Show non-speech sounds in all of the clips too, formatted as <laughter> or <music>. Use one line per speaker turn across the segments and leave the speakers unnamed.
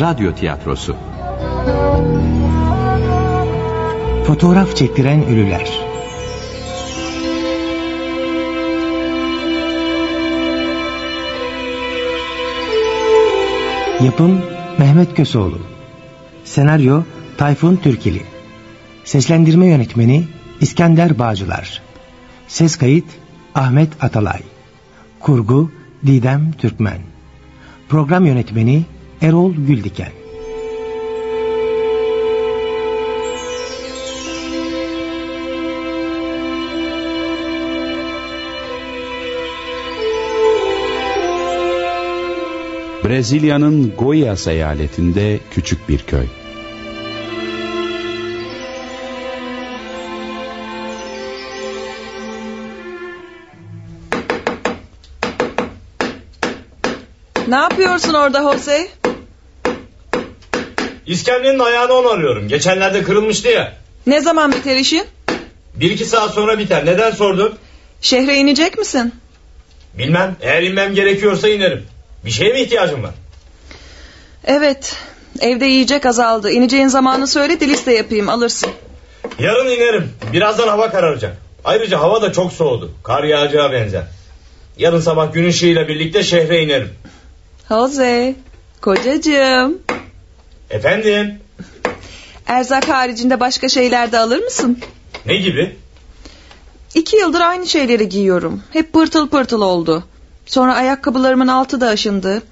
Radyo tiyatrosu.
Fotoğraf çektiren ünlüler. Yapım Mehmet Köseoğlu. Senaryo Tayfun Türkili. Seslendirme yönetmeni İskender Bağcılar. Ses kayıt Ahmet Atalay. Kurgu Didem Türkmen. Program yönetmeni Erol Güldiken.
Brezilya'nın Goiás eyaletinde küçük bir köy.
Ne yapıyorsun orada Jose?
İskemlenin ayağını onarıyorum. Geçenlerde kırılmıştı ya.
Ne zaman biter işin?
Bir iki saat sonra biter. Neden sordun?
Şehre inecek misin?
Bilmem. Eğer inmem gerekiyorsa inerim. Bir şeye mi ihtiyacım var?
Evet. Evde yiyecek azaldı. İneceğin zamanı söyle de liste yapayım alırsın.
Yarın inerim. Birazdan hava kararacak. Ayrıca hava da çok soğudu. Kar yağacağı benzer. Yarın sabah gün ışığıyla birlikte şehre inerim.
Jose, kocacığım.
Efendim?
Erzak haricinde başka şeyler de alır mısın?
Ne gibi?
İki yıldır aynı şeyleri giyiyorum. Hep pırtıl pırtıl oldu. Sonra ayakkabılarımın altı da aşındı.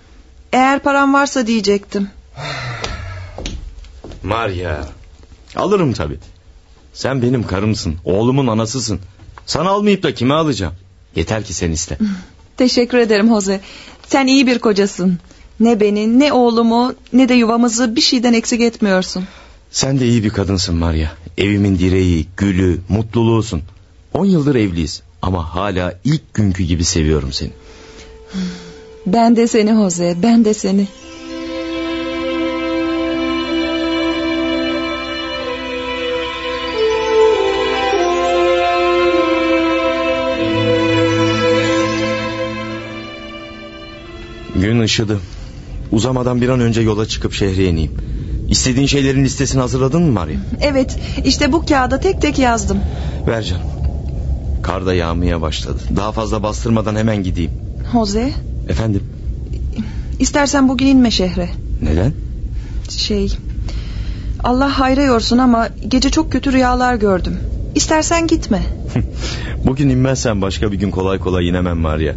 Eğer param varsa diyecektim. <sighs>
Maria. Alırım tabi. Sen benim karımsın. Oğlumun anasısın. Sana almayıp da kime alacağım? Yeter ki sen iste. <laughs>
Teşekkür ederim Jose. Sen iyi bir kocasın. Ne beni, ne oğlumu, ne de yuvamızı bir şeyden eksik etmiyorsun.
Sen de iyi bir kadınsın Maria. Evimin direği, gülü, mutluluğusun. On yıldır evliyiz ama hala ilk günkü gibi seviyorum seni.
Ben de seni Jose, ben de seni.
Gün ışıdı. Uzamadan bir an önce yola çıkıp şehre ineyim. İstediğin şeylerin listesini hazırladın mı Maria?
Evet, işte bu kağıda tek tek yazdım.
Ver canım. Kar da yağmaya başladı. Daha fazla bastırmadan hemen gideyim.
Jose,
Efendim?
istersen bugün inme şehre.
Neden?
Şey, Allah hayra yorsun ama gece çok kötü rüyalar gördüm. İstersen gitme. <laughs>
Bugün inmezsen başka bir gün kolay kolay inemem Maria.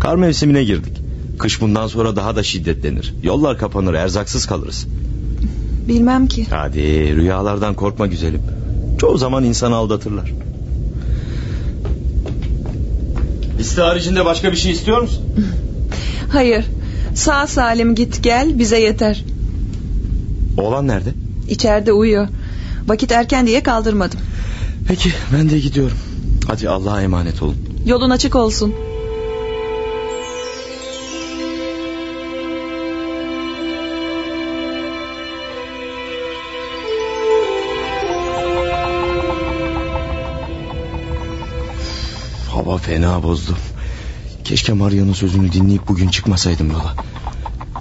Kar mevsimine girdik. Kış bundan sonra daha da şiddetlenir. Yollar kapanır, erzaksız kalırız.
Bilmem ki.
Hadi rüyalardan korkma güzelim. Çoğu zaman insanı aldatırlar. Liste haricinde başka bir şey istiyor musun? <laughs>
Hayır, sağ salim git gel bize yeter.
Oğlan nerede?
İçeride uyuyor. Vakit erken diye kaldırmadım.
Peki ben de gidiyorum. Hadi Allah'a emanet olun.
Yolun açık olsun.
Fena bozdu. Keşke Maria'nın sözünü dinleyip bugün çıkmasaydım yola.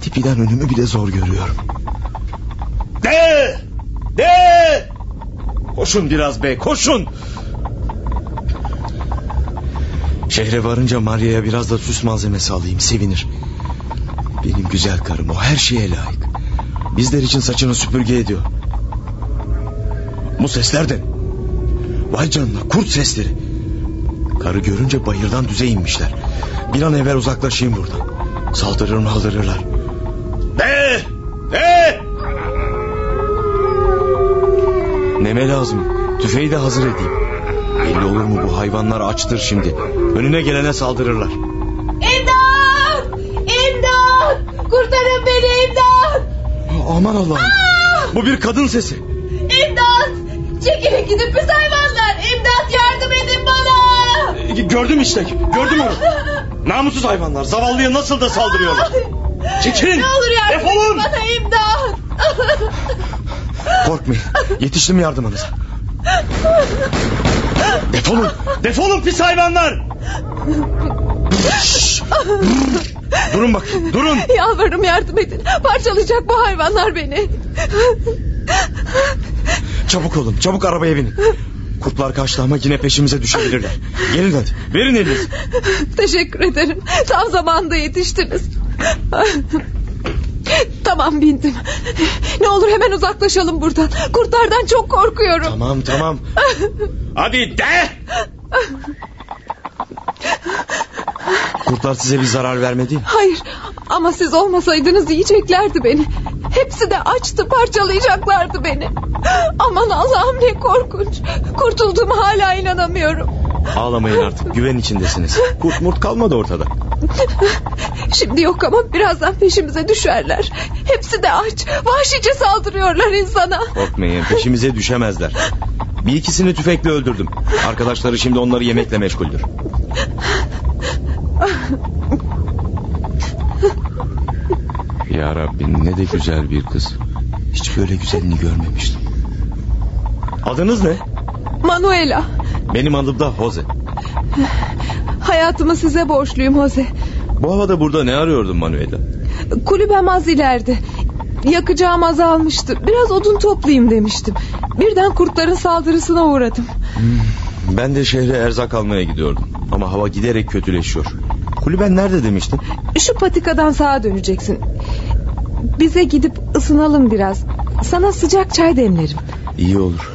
Tipiden önümü bile zor görüyorum. De! De! Koşun biraz be koşun. Şehre varınca Maria'ya biraz da süs malzemesi alayım sevinir. Benim güzel karım o her şeye layık. Bizler için saçını süpürge ediyor. Bu sesler de... Vay canına kurt sesleri. Karı görünce bayırdan düze inmişler. Bir an evvel uzaklaşayım buradan. Saldırır maldırırlar. De! De! Neme lazım? Tüfeği de hazır edeyim. Belli olur mu bu hayvanlar açtır şimdi. Önüne gelene saldırırlar.
İmdat! İmdat! Kurtarın beni imdat!
Aman Allah'ım. Bu bir kadın sesi.
İmdat! Çekilin gidin pis hayvanlar! İmdat yardım edin bana!
E, Gördüm işte. Gördüm onu. Namussuz hayvanlar. Zavallıya nasıl da saldırıyorlar. Çekilin.
Ne olur yardım
Defolun.
bana imdat!
Korkmayın. Yetiştim yardımınıza. Defolun. Defolun pis hayvanlar. Durun bakayım durun.
Yalvarırım yardım edin. Parçalayacak bu hayvanlar beni.
Çabuk olun çabuk arabaya binin. Kurtlar kaçtı ama yine peşimize düşebilirler. Gelin hadi verin elinizi.
Teşekkür ederim. Tam zamanda yetiştiniz. Tamam bindim. Ne olur hemen uzaklaşalım buradan. Kurtlardan çok korkuyorum.
Tamam tamam. Hadi de. Kurtlar size bir zarar vermedi mi?
Hayır ama siz olmasaydınız yiyeceklerdi beni. Hepsi de açtı parçalayacaklardı beni. Aman Allah'ım ne korkunç. Kurtulduğuma hala inanamıyorum.
Ağlamayın artık güven içindesiniz. Kurt murt kalmadı ortada.
Şimdi yok ama birazdan peşimize düşerler. Hepsi de aç. Vahşice saldırıyorlar insana.
Korkmayın peşimize düşemezler. Bir ikisini tüfekle öldürdüm. Arkadaşları şimdi onları yemekle meşguldür. <laughs> Ya Rabbim ne de güzel bir kız. Hiç böyle güzelini görmemiştim. Adınız ne?
Manuela.
Benim adım da Jose.
Hayatımı size borçluyum Jose.
Bu havada burada ne arıyordun Manuela?
Kulübem az ileride. Yakacağım azalmıştı. Biraz odun toplayayım demiştim. Birden kurtların saldırısına uğradım.
Ben de şehre erzak almaya gidiyordum. Ama hava giderek kötüleşiyor. Kulüben nerede demiştin?
Şu patikadan sağa döneceksin. Bize gidip ısınalım biraz. Sana sıcak çay demlerim.
İyi olur.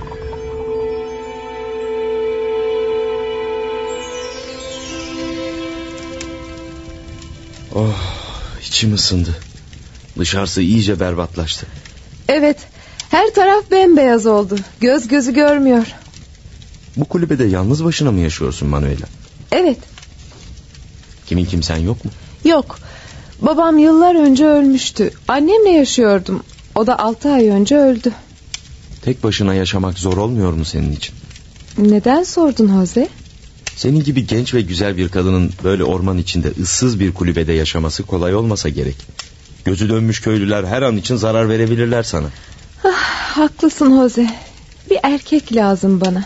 Oh içim ısındı. Dışarısı iyice berbatlaştı.
Evet her taraf bembeyaz oldu. Göz gözü görmüyor.
Bu kulübede yalnız başına mı yaşıyorsun Manuela? Kimin kimsen yok mu?
yok. Babam yıllar önce ölmüştü. Annemle yaşıyordum. O da altı ay önce öldü.
Tek başına yaşamak zor olmuyor mu senin için?
Neden sordun Jose?
Senin gibi genç ve güzel bir kadının böyle orman içinde ıssız bir kulübede yaşaması kolay olmasa gerek. Gözü dönmüş köylüler her an için zarar verebilirler sana.
Haklısın Jose. Bir erkek lazım bana.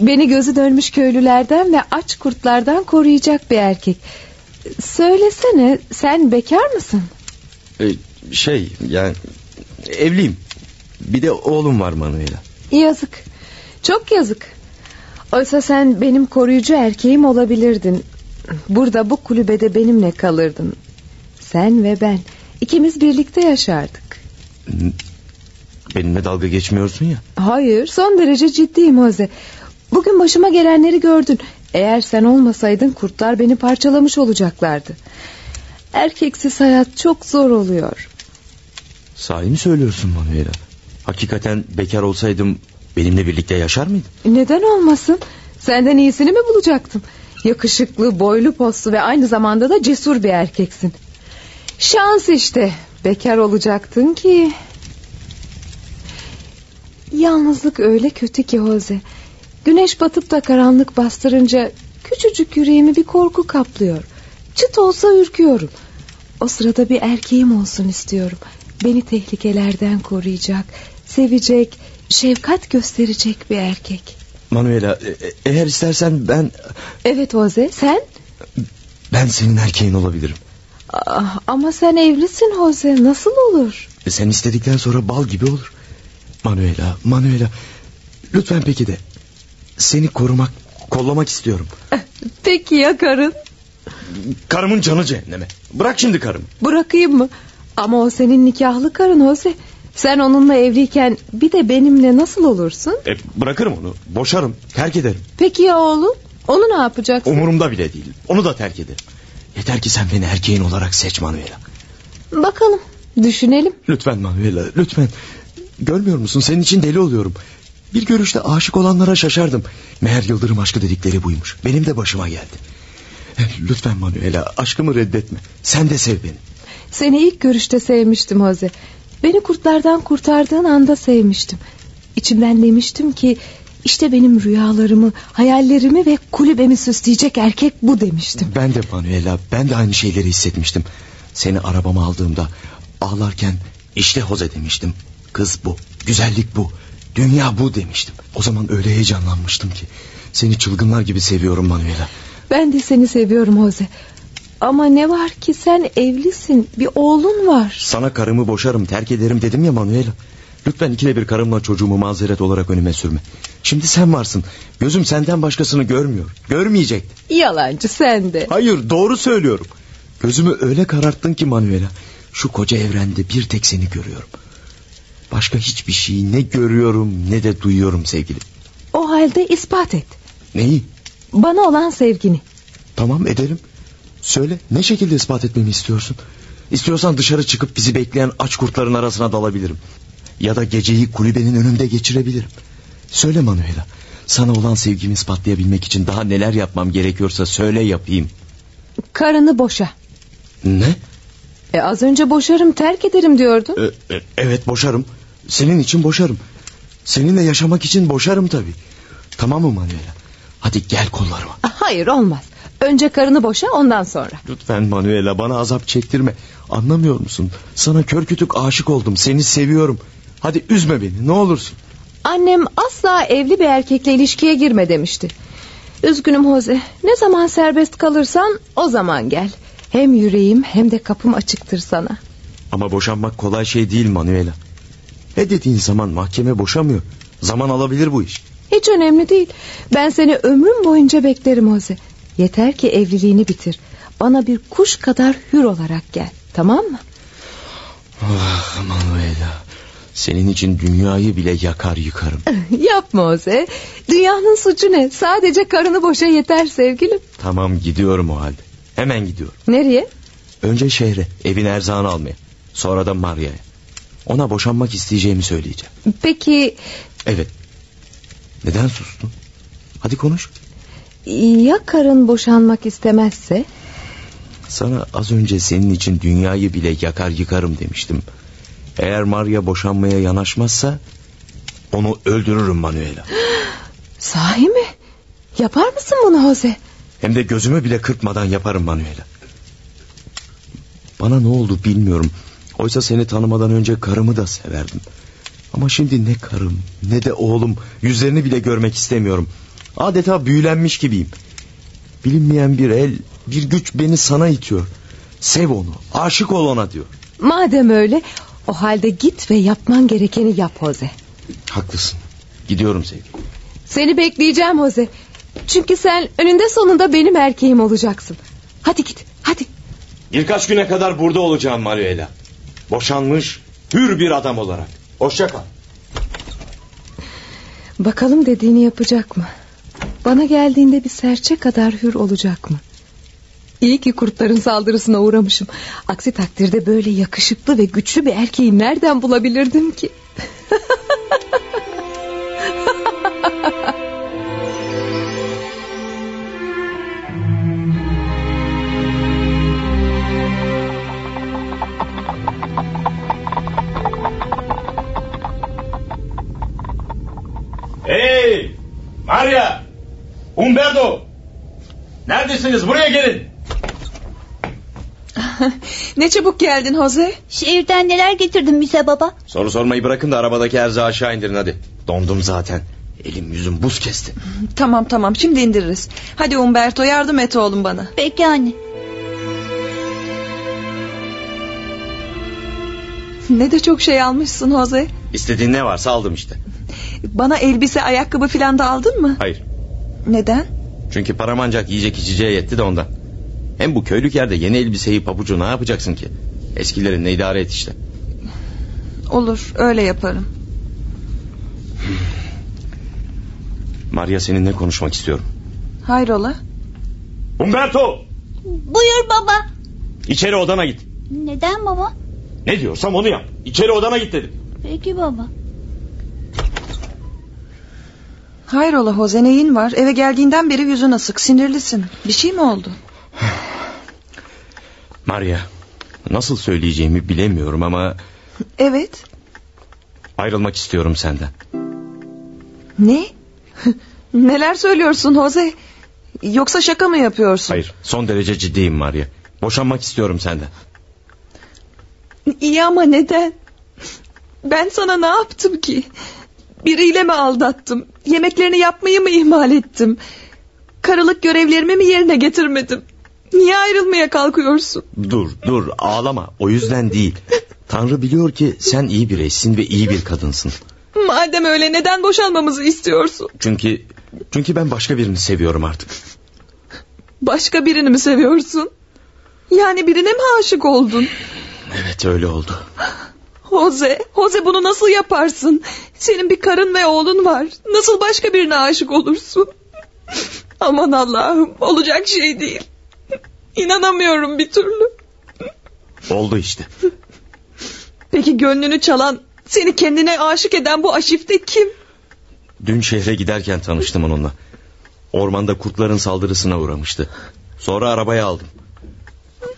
Beni gözü dönmüş köylülerden ve aç kurtlardan koruyacak bir erkek. Söylesene sen bekar mısın?
Ee, şey yani evliyim. Bir de oğlum var Manuela.
Yazık. Çok yazık. Oysa sen benim koruyucu erkeğim olabilirdin. Burada bu kulübede benimle kalırdın. Sen ve ben ikimiz birlikte yaşardık.
Benimle dalga geçmiyorsun ya.
Hayır son derece ciddiyim Jose. Bugün başıma gelenleri gördün. Eğer sen olmasaydın kurtlar beni parçalamış olacaklardı. Erkeksiz hayat çok zor oluyor.
Sahi mi söylüyorsun Manuela? Hakikaten bekar olsaydım benimle birlikte yaşar mıydın?
Neden olmasın? Senden iyisini mi bulacaktım? Yakışıklı, boylu postlu ve aynı zamanda da cesur bir erkeksin. Şans işte. Bekar olacaktın ki. Yalnızlık öyle kötü ki Jose. Güneş batıp da karanlık bastırınca küçücük yüreğimi bir korku kaplıyor. Çıt olsa ürküyorum. O sırada bir erkeğim olsun istiyorum. Beni tehlikelerden koruyacak, sevecek, şefkat gösterecek bir erkek.
Manuela e- e- eğer istersen ben
Evet Jose sen?
ben senin erkeğin olabilirim.
Ah, ama sen evlisin Jose nasıl olur?
E, Sen istedikten sonra bal gibi olur. Manuela, Manuela lütfen peki de seni korumak, kollamak istiyorum. <laughs>
Peki ya karın?
Karımın canı cehenneme. Bırak şimdi karımı.
Bırakayım mı? Ama o senin nikahlı karın Jose. Sen onunla evliyken bir de benimle nasıl olursun?
E, bırakırım onu. Boşarım. Terk ederim.
Peki ya oğlum? Onu ne yapacaksın?
Umurumda bile değil. Onu da terk ederim. Yeter ki sen beni erkeğin olarak seç Manuela.
Bakalım düşünelim.
Lütfen Manuela lütfen. Görmüyor musun senin için deli oluyorum. Bir görüşte aşık olanlara şaşardım. Meğer yıldırım aşkı dedikleri buymuş. Benim de başıma geldi. Eh, Lütfen Manuela aşkımı reddetme. Sen de sev beni.
Seni ilk görüşte sevmiştim Jose. Beni kurtlardan kurtardığın anda sevmiştim. İçimden demiştim ki işte benim rüyalarımı, hayallerimi ve kulübemi süsleyecek erkek bu demiştim.
Ben de Manuela ben de aynı şeyleri hissetmiştim. Seni arabama aldığımda ağlarken işte Jose demiştim. Kız bu, güzellik bu, dünya bu demiştim. O zaman öyle heyecanlanmıştım ki. Seni çılgınlar gibi seviyorum Manuela.
Ben de seni seviyorum Jose. Ama ne var ki sen evlisin bir oğlun var.
Sana karımı boşarım terk ederim dedim ya Manuela. Lütfen ikide bir karımla çocuğumu mazeret olarak önüme sürme. Şimdi sen varsın. Gözüm senden başkasını görmüyor. Görmeyecek.
Yalancı sen de.
Hayır doğru söylüyorum. Gözümü öyle kararttın ki Manuela. Şu koca evrende bir tek seni görüyorum. Başka hiçbir şeyi ne görüyorum ne de duyuyorum sevgilim.
O halde ispat et.
Neyi?
Bana olan sevgini.
Tamam ederim. Söyle ne şekilde ispat etmemi istiyorsun? İstiyorsan dışarı çıkıp bizi bekleyen aç kurtların arasına dalabilirim. Ya da geceyi kulübenin önünde geçirebilirim. Söyle Manuela. Sana olan sevgimi ispatlayabilmek için daha neler yapmam gerekiyorsa söyle yapayım.
Karını boşa.
Ne?
E az önce boşarım terk ederim diyordun.
E, e, evet boşarım. Senin için boşarım. Seninle yaşamak için boşarım tabii. Tamam mı Manuela? Hadi gel kollarıma.
Hayır olmaz. Önce karını boşa ondan sonra.
Lütfen Manuela bana azap çektirme. Anlamıyor musun? Sana kör kütük aşık oldum. Seni seviyorum. Hadi üzme beni ne olursun.
Annem asla evli bir erkekle ilişkiye girme demişti. Üzgünüm Jose. Ne zaman serbest kalırsan o zaman gel. Hem yüreğim hem de kapım açıktır sana.
Ama boşanmak kolay şey değil Manuela. Ne dediğin zaman mahkeme boşamıyor. Zaman alabilir bu iş.
Hiç önemli değil. Ben seni ömrüm boyunca beklerim Jose. Yeter ki evliliğini bitir. Bana bir kuş kadar hür olarak gel. Tamam mı?
Ah Manuela. Senin için dünyayı bile yakar yıkarım.
Yapma Jose. Dünyanın suçu ne? Sadece karını boşa yeter sevgilim.
Tamam gidiyorum o halde. Hemen gidiyorum.
Nereye?
Önce şehre evin erzağını almaya. Sonra da Maria'ya. Ona boşanmak isteyeceğimi söyleyeceğim.
Peki
Evet. Neden sustun? Hadi konuş.
ya karın boşanmak istemezse?
Sana az önce senin için dünyayı bile yakar yıkarım demiştim. Eğer Maria boşanmaya yanaşmazsa onu öldürürüm Manuela. <gasps>
Sahi mi? Yapar mısın bunu Jose?
Hem de gözümü bile kırpmadan yaparım Manuela. Bana ne oldu bilmiyorum. Oysa seni tanımadan önce karımı da severdim. Ama şimdi ne karım ne de oğlum yüzlerini bile görmek istemiyorum. Adeta büyülenmiş gibiyim. Bilinmeyen bir el, bir güç beni sana itiyor. Sev onu, aşık ol ona diyor.
Madem öyle o halde git ve yapman gerekeni yap Jose.
Haklısın. Gidiyorum sevgilim.
Seni bekleyeceğim Jose. Çünkü sen önünde sonunda benim erkeğim olacaksın. Hadi git hadi.
Birkaç güne kadar burada olacağım Manuela. Boşanmış, hür bir adam olarak. Hoşça kal.
Bakalım dediğini yapacak mı? Bana geldiğinde bir serçe kadar hür olacak mı? İyi ki kurtların saldırısına uğramışım. Aksi takdirde böyle yakışıklı ve güçlü bir erkeği nereden bulabilirdim ki? <laughs>
Maria! Umberto! Neredesiniz? Buraya gelin. <laughs>
Ne çabuk geldin Jose.
Şehirden neler getirdin bize baba?
Soru sormayı bırakın da arabadaki erzağı aşağı indirin hadi. Dondum zaten. Elim yüzüm buz kesti. <laughs>
Tamam tamam şimdi indiririz. Hadi Umberto yardım et oğlum bana.
Peki anne.
Ne de çok şey almışsın Jose.
İstediğin ne varsa aldım işte.
Bana elbise ayakkabı filan da aldın mı?
Hayır.
Neden?
Çünkü param ancak yiyecek içeceğe yetti de ondan. Hem bu köylük yerde yeni elbiseyi pabucu ne yapacaksın ki? Eskilerinle idare et işte.
Olur öyle yaparım.
Maria seninle konuşmak istiyorum.
Hayrola?
Umberto!
Buyur baba.
İçeri odana git.
Neden baba?
Ne diyorsam onu yap. İçeri odana git dedim.
Peki baba.
Hayrola Jose neyin var? Eve geldiğinden beri yüzün asık sinirlisin. Bir şey mi oldu? <sighs>
Maria nasıl söyleyeceğimi bilemiyorum ama <laughs>
Evet.
ayrılmak istiyorum senden.
Ne? <laughs> Neler söylüyorsun Jose? Yoksa şaka mı yapıyorsun?
Hayır son derece ciddiyim Maria. Boşanmak istiyorum senden.
İyi ama neden? Ben sana ne yaptım ki? Biriyle mi aldattım? Yemeklerini yapmayı mı ihmal ettim? Karılık görevlerimi mi yerine getirmedim? Niye ayrılmaya kalkıyorsun?
Dur dur ağlama o yüzden değil. Tanrı biliyor ki sen iyi bir eşsin ve iyi bir kadınsın.
Madem öyle neden boşanmamızı istiyorsun?
Çünkü çünkü ben başka birini seviyorum artık.
Başka birini mi seviyorsun? Yani birine mi aşık oldun?
Evet öyle oldu.
Jose, Jose bunu nasıl yaparsın? Senin bir karın ve oğlun var. Nasıl başka birine aşık olursun? Aman Allah'ım olacak şey değil. İnanamıyorum bir türlü.
Oldu işte.
Peki gönlünü çalan, seni kendine aşık eden bu aşifte kim?
Dün şehre giderken tanıştım onunla. Ormanda kurtların saldırısına uğramıştı. Sonra arabaya aldım.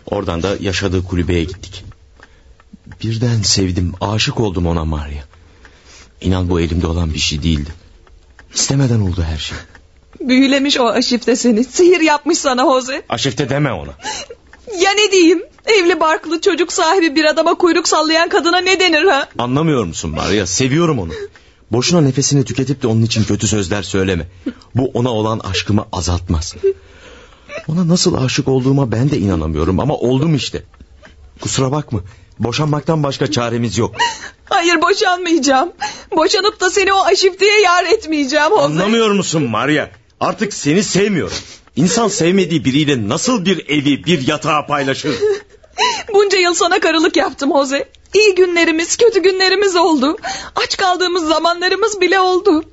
Oradan da yaşadığı kulübeye gittik. Birden sevdim, aşık oldum ona Maria. İnan bu elimde olan bir şey değildi. İstemeden oldu her şey.
Büyülemiş o aşifte seni. Sihir yapmış sana Jose.
Aşifte deme ona.
Ya ne diyeyim? Evli barklı çocuk sahibi bir adama kuyruk sallayan kadına ne denir ha?
Anlamıyor musun Maria? Seviyorum onu. Boşuna nefesini tüketip de onun için kötü sözler söyleme. Bu ona olan aşkımı azaltmaz. Ona nasıl aşık olduğuma ben de inanamıyorum ama oldum işte. Kusura bakma. Boşanmaktan başka çaremiz yok. <laughs>
Hayır boşanmayacağım. Boşanıp da seni o aşifteye yar etmeyeceğim Jose.
Anlamıyor musun Maria? Artık seni sevmiyorum. İnsan sevmediği biriyle nasıl bir evi, bir yatağı paylaşır? <laughs>
Bunca yıl sana karılık yaptım Jose. İyi günlerimiz, kötü günlerimiz oldu. Aç kaldığımız zamanlarımız bile oldu.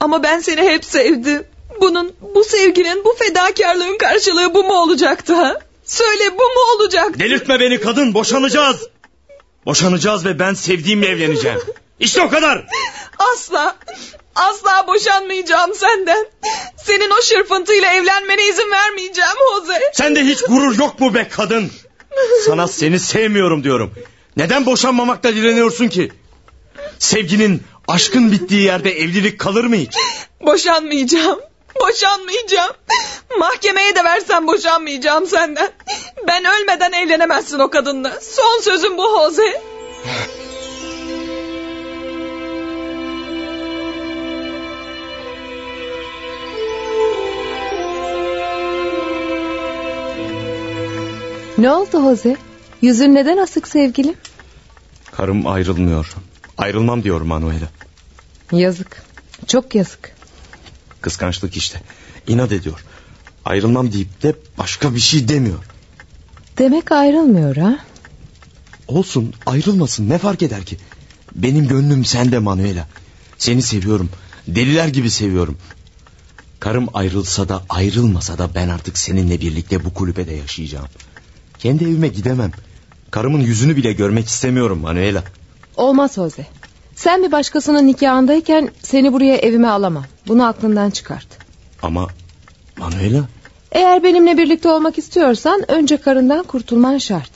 Ama ben seni hep sevdim. Bunun, bu sevginin, bu fedakarlığın karşılığı bu mu olacaktı ha? Söyle bu mu olacaktı?
Delirtme beni kadın, boşanacağız. Boşanacağız ve ben sevdiğimle evleneceğim. İşte o kadar.
Asla, asla boşanmayacağım senden. Senin o şırfıntıyla evlenmene izin vermeyeceğim Jose.
Sende hiç gurur yok mu be kadın? Sana seni sevmiyorum diyorum. Neden boşanmamakta direniyorsun ki? Sevginin, aşkın bittiği yerde evlilik kalır mı hiç?
Boşanmayacağım. Boşanmayacağım. Mahkemeye de versen boşanmayacağım senden. Ben ölmeden evlenemezsin o kadınla. Son sözüm bu Jose.
Ne oldu Jose? Yüzün neden asık sevgilim?
Karım ayrılmıyor. Ayrılmam diyor Manuela.
Yazık. Çok yazık.
Kıskançlık işte. İnat ediyor. Ayrılmam deyip de başka bir şey demiyor.
Demek ayrılmıyor ha?
Olsun ayrılmasın ne fark eder ki? Benim gönlüm sende Manuela. Seni seviyorum. Deliler gibi seviyorum. Karım ayrılsa da ayrılmasa da ben artık seninle birlikte bu kulübede yaşayacağım. Kendi evime gidemem. Karımın yüzünü bile görmek istemiyorum Manuela.
Olmaz Jose. Sen bir başkasının nikahındayken seni buraya evime alamam. Bunu aklından çıkart.
Ama Manuela
Eğer benimle birlikte olmak istiyorsan önce karından kurtulman şart.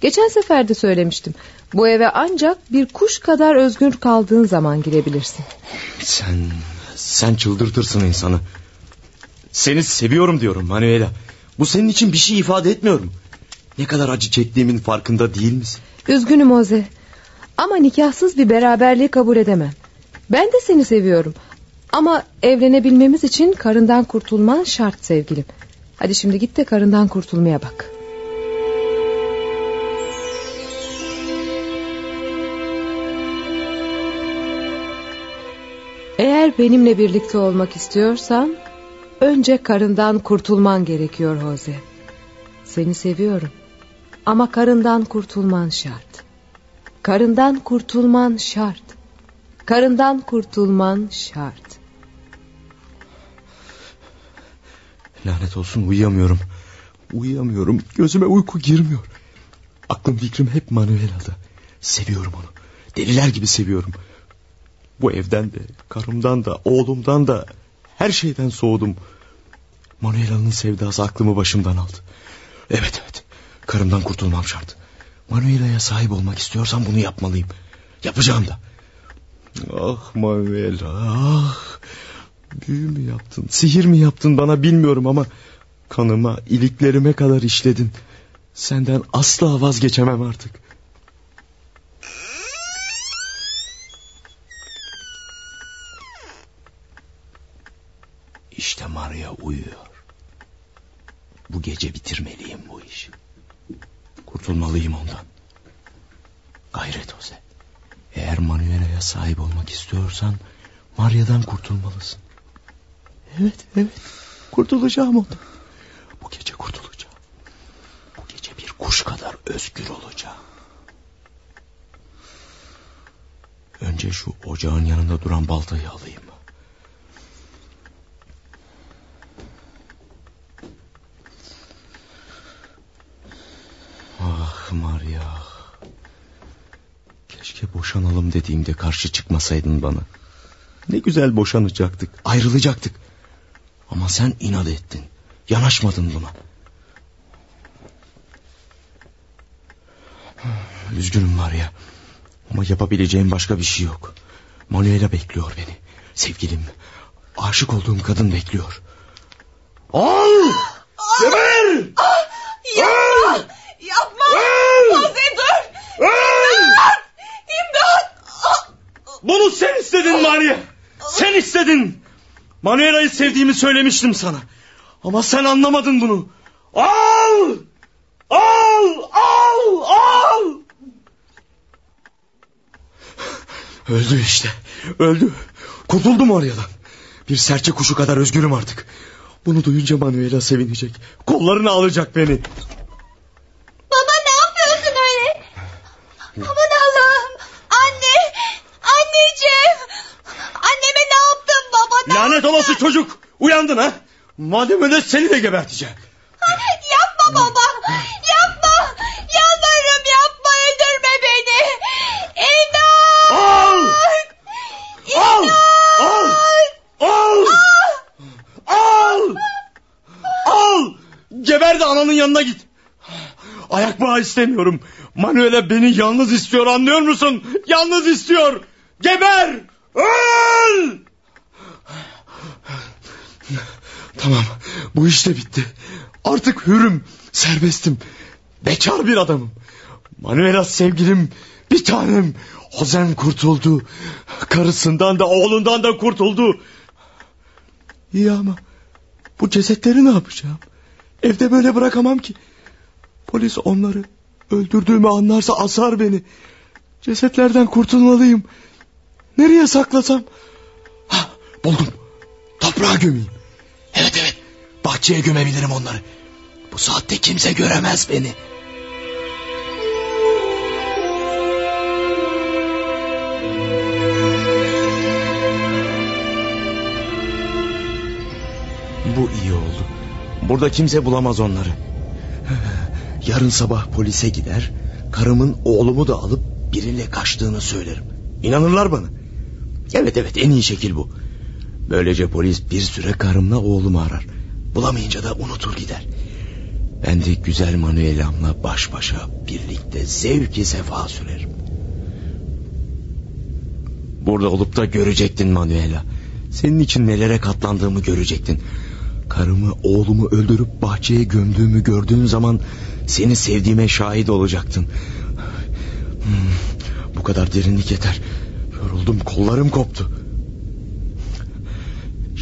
Geçen sefer de söylemiştim. Bu eve ancak bir kuş kadar özgür kaldığın zaman girebilirsin.
sen sen çıldırtırsın insanı. Seni seviyorum diyorum Manuela. Bu senin için bir şey ifade etmiyor mu? Ne kadar acı çektiğimin farkında değil misin?
Üzgünüm Oze. Ama nikahsız bir beraberliği kabul edemem. Ben de seni seviyorum. Ama evlenebilmemiz için karından kurtulman şart sevgilim. Hadi şimdi git de karından kurtulmaya bak. Eğer benimle birlikte olmak istiyorsan önce karından kurtulman gerekiyor Jose. Seni seviyorum. Ama karından kurtulman şart. Karından kurtulman şart. Karından kurtulman şart.
Lanet olsun uyuyamıyorum. Uyuyamıyorum. Gözüme uyku girmiyor. Aklım fikrim hep Manuela'da. Seviyorum onu. Deliler gibi seviyorum. Bu evden de, karımdan da, oğlumdan da her şeyden soğudum. Manuela'nın sevdası aklımı başımdan aldı. Evet evet. Karımdan kurtulmam şart. Manuela'ya sahip olmak istiyorsam bunu yapmalıyım. Yapacağım da. Ah Manuela ah. Büyü mü yaptın, sihir mi yaptın bana bilmiyorum ama... ...kanıma, iliklerime kadar işledin. Senden asla vazgeçemem artık. İşte Maria uyuyor. Bu gece bitirmeliyim bu işi. Kurtulmalıyım ondan. Gayret Jose. Eğer Manuela'ya sahip olmak istiyorsan... Maria'dan kurtulmalısın. Evet, evet. Kurtulacağım ondan. Bu gece kurtulacağım. Bu gece bir kuş kadar özgür olacağım. Önce şu ocağın yanında duran baltayı alayım. Ah Maria. Keşke boşanalım dediğimde karşı çıkmasaydın bana. Ne güzel boşanacaktık, ayrılacaktık. Ama sen inat ettin. Yanaşmadın buna. Üzgünüm Maria. Ama yapabileceğim başka bir şey yok. Manuela bekliyor beni. Sevgilim, aşık olduğum kadın bekliyor. Al! Geber!
Yapma! Jose dur! İmdat! İmdat!
Bunu sen istedin Maria. Sen istedin. Manuela'yı sevdiğimi söylemiştim sana. Ama sen anlamadın bunu. Al! Al! Al! Al! Öldü işte. Öldü. Kurtuldum Maria'dan. Bir serçe kuşu kadar özgürüm artık. Bunu duyunca Manuela sevinecek. Kollarına alacak beni.
Baba ne yapıyorsun öyle? Aman Allah'ım. Anne. Anneciğim. Anneme ne yaptın baba? Ne
Lanet olası çocuk. Uyandın ha? Madem öyle seni de geberteceğim.
Yapma baba. Yapma. Yalvarırım yapma. Öldürme beni. İmdat.
Al! Al! Al! Al! Al! Al! Geber de ananın yanına git. Ayak bağı istemiyorum. Manuela beni yalnız istiyor anlıyor musun? Yalnız istiyor. Geber! Öl! Tamam bu iş de bitti. Artık hürüm, serbestim. Bekar bir adamım. Manuela sevgilim, bir tanem. Hozen kurtuldu. Karısından da oğlundan da kurtuldu. İyi ama bu cesetleri ne yapacağım? Evde böyle bırakamam ki. Polis onları öldürdüğümü anlarsa asar beni. Cesetlerden kurtulmalıyım. Nereye saklasam? Ha, buldum. Toprağa gömeyim. Evet evet. Bahçeye gömebilirim onları. Bu saatte kimse göremez beni. Bu iyi oldu. Burada kimse bulamaz onları. Yarın sabah polise gider, karımın oğlumu da alıp biriyle kaçtığını söylerim. İnanırlar bana. Evet evet en iyi şekil bu. Böylece polis bir süre karımla oğlumu arar. Bulamayınca da unutur gider. Ben de güzel Manuela'mla baş başa birlikte zevki sefa sürerim. Burada olup da görecektin Manuela. Senin için nelere katlandığımı görecektin. Karımı oğlumu öldürüp bahçeye gömdüğümü gördüğün zaman seni sevdiğime şahit olacaktın. Hmm, bu kadar derinlik yeter. Yoruldum kollarım koptu.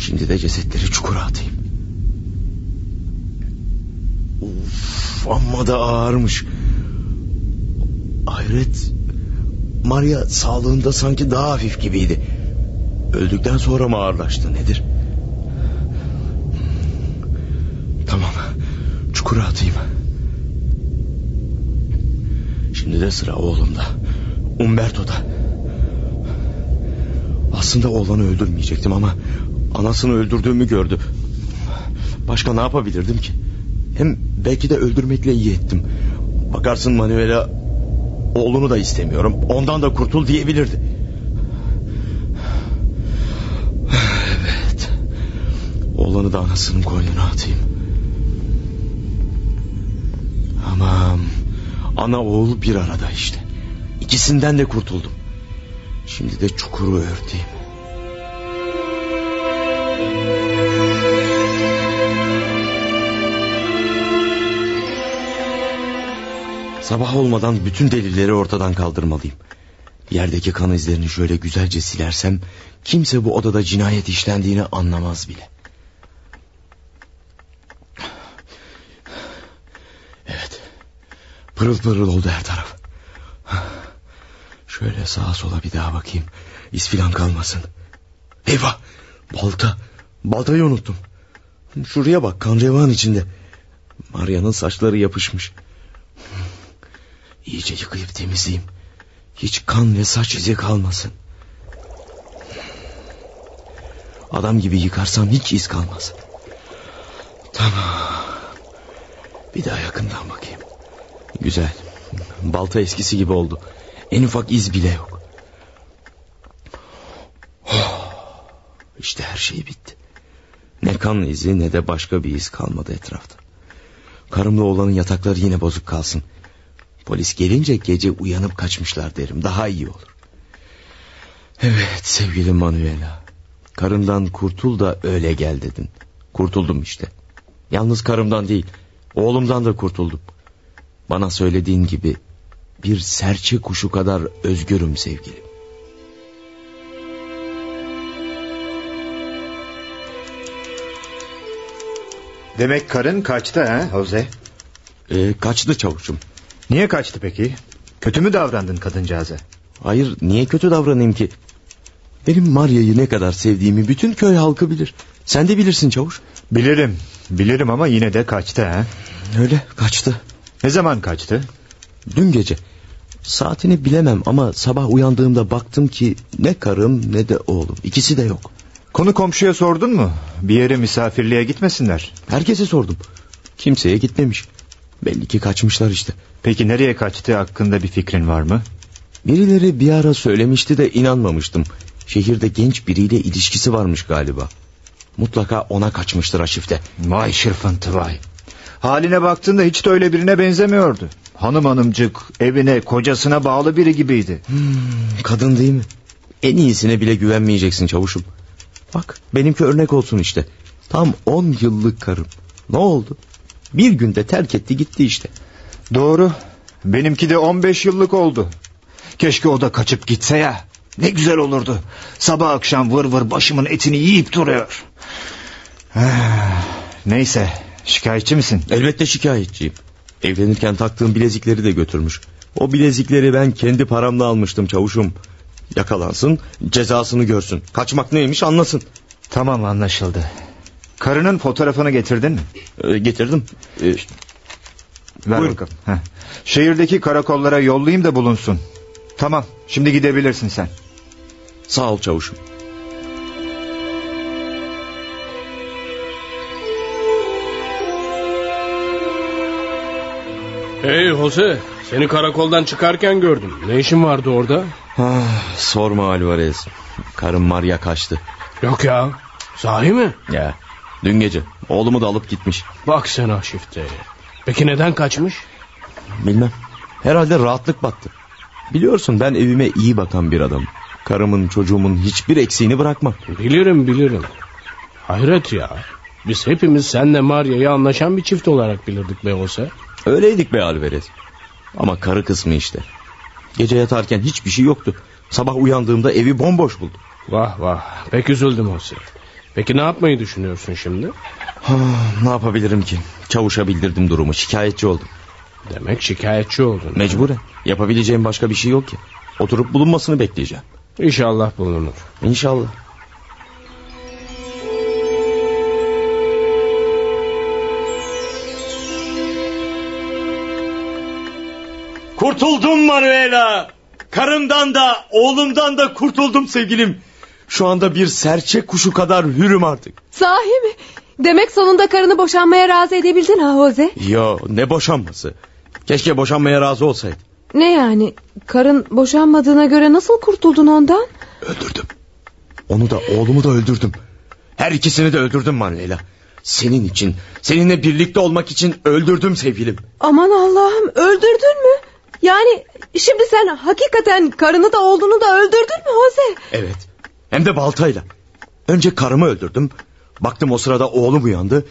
Şimdi de cesetleri çukura atayım. Uf, amma da ağırmış. Hayret. Maria sağlığında sanki daha hafif gibiydi. Öldükten sonra mı ağırlaştı nedir? Tamam. Çukura atayım. Şimdi de sıra oğlumda. Umberto'da. Aslında oğlanı öldürmeyecektim ama... ...anasını öldürdüğümü gördü. Başka ne yapabilirdim ki? Hem belki de öldürmekle iyi ettim. Bakarsın Manuela... ...oğlunu da istemiyorum. Ondan da kurtul diyebilirdi. Evet. Oğlanı da anasının koynuna atayım. Aman... Ana oğul bir arada işte. İkisinden de kurtuldum. Şimdi de çukuru örteyim. Sabah olmadan bütün delilleri ortadan kaldırmalıyım. Yerdeki kan izlerini şöyle güzelce silersem... ...kimse bu odada cinayet işlendiğini anlamaz bile. Pırıl pırıl oldu her taraf. Şöyle sağa sola bir daha bakayım. İz filan kalmasın. Eyvah! Balta. Baltayı unuttum. Şuraya bak kan revan içinde. Maria'nın saçları yapışmış. İyice yıkayıp temizleyeyim. Hiç kan ve saç izi kalmasın. Adam gibi yıkarsam hiç iz kalmaz. Tamam. Bir daha yakından bakayım. Güzel. Balta eskisi gibi oldu. En ufak iz bile yok. İşte her şey bitti. Ne kan izi ne de başka bir iz kalmadı etrafta. Karımla oğlanın yatakları yine bozuk kalsın. Polis gelince gece uyanıp kaçmışlar derim. Daha iyi olur. Evet sevgili Manuela. Karımdan kurtul da öyle gel dedin. Kurtuldum işte. Yalnız karımdan değil. Oğlumdan da kurtuldum. Bana söylediğin gibi bir serçe kuşu kadar özgürüm sevgilim.
Demek karın kaçtı ha Jose?
Ee, kaçtı çavuşum.
Niye kaçtı peki? Kötü mü davrandın kadıncağıza?
Hayır niye kötü davranayım ki? Benim Maria'yı ne kadar sevdiğimi bütün köy halkı bilir. Sen de bilirsin çavuş.
Bilirim. Bilirim ama yine de kaçtı ha.
Öyle kaçtı.
Ne zaman kaçtı?
Dün gece. Saatini bilemem ama sabah uyandığımda baktım ki ne karım ne de oğlum. İkisi de yok.
Konu komşuya sordun mu? Bir yere misafirliğe gitmesinler.
Herkese sordum. Kimseye gitmemiş. Belli ki kaçmışlar işte.
Peki nereye kaçtığı hakkında bir fikrin var mı?
Birileri bir ara söylemişti de inanmamıştım. Şehirde genç biriyle ilişkisi varmış galiba. Mutlaka ona kaçmıştır Aşif'te.
Vay şırfıntı vay. Haline baktığında hiç de öyle birine benzemiyordu. Hanım hanımcık evine kocasına bağlı biri gibiydi.
Hmm, kadın değil mi? En iyisine bile güvenmeyeceksin çavuşum. Bak benimki örnek olsun işte. Tam on yıllık karım. Ne oldu? Bir günde terk etti gitti işte.
Doğru. Benimki de 15 yıllık oldu. Keşke o da kaçıp gitse ya. Ne güzel olurdu. Sabah akşam vır vır başımın etini yiyip duruyor. Ah, Neyse şikayetçi misin?
Elbette şikayetçiyim. Evlenirken taktığım bilezikleri de götürmüş. O bilezikleri ben kendi paramla almıştım çavuşum. Yakalansın cezasını görsün. Kaçmak neymiş anlasın.
Tamam anlaşıldı. Karının fotoğrafını getirdin mi?
Ee, getirdim. Ee,
Ver
Buyurun.
bakalım. Heh. Şehirdeki karakollara yollayayım da bulunsun. Tamam şimdi gidebilirsin sen.
sağ ol çavuşum.
Hey Jose, seni karakoldan çıkarken gördüm. Ne işin vardı orada?
Ah, sorma Alvarez. Karım Maria kaçtı.
Yok ya, sahi mi?
Ya dün gece oğlumu da alıp gitmiş.
Bak sen Aşif'te. Peki neden kaçmış?
Bilmem. Herhalde rahatlık battı. Biliyorsun ben evime iyi bakan bir adam. Karımın çocuğumun hiçbir eksiğini bırakmam.
Bilirim bilirim. Hayret ya. Biz hepimiz senle Maria'yı anlaşan bir çift olarak bilirdik be Jose.
Öyleydik be Alvarez. Ama karı kısmı işte. Gece yatarken hiçbir şey yoktu. Sabah uyandığımda evi bomboş buldum.
Vah vah, pek üzüldüm Jose. Peki ne yapmayı düşünüyorsun şimdi?
Ha, ne yapabilirim ki? Çavuşa bildirdim durumu. Şikayetçi oldum.
Demek şikayetçi oldun.
Mecburen. Yapabileceğim başka bir şey yok ki. Oturup bulunmasını bekleyeceğim.
İnşallah bulunur.
İnşallah. Kurtuldum Manuela. Karımdan da oğlumdan da kurtuldum sevgilim. Şu anda bir serçe kuşu kadar hürüm artık.
Sahi mi? Demek sonunda karını boşanmaya razı edebildin ha Jose.
Yo ne boşanması. Keşke boşanmaya razı olsaydı.
Ne yani? Karın boşanmadığına göre nasıl kurtuldun ondan?
Öldürdüm. Onu da oğlumu da öldürdüm. Her ikisini de öldürdüm Manuela. Senin için, seninle birlikte olmak için öldürdüm sevgilim.
Aman Allah'ım öldürdün mü? Yani şimdi sen hakikaten karını da oğlunu da öldürdün mü Jose?
Evet. Hem de baltayla. Önce karımı öldürdüm. Baktım o sırada oğlum uyandı.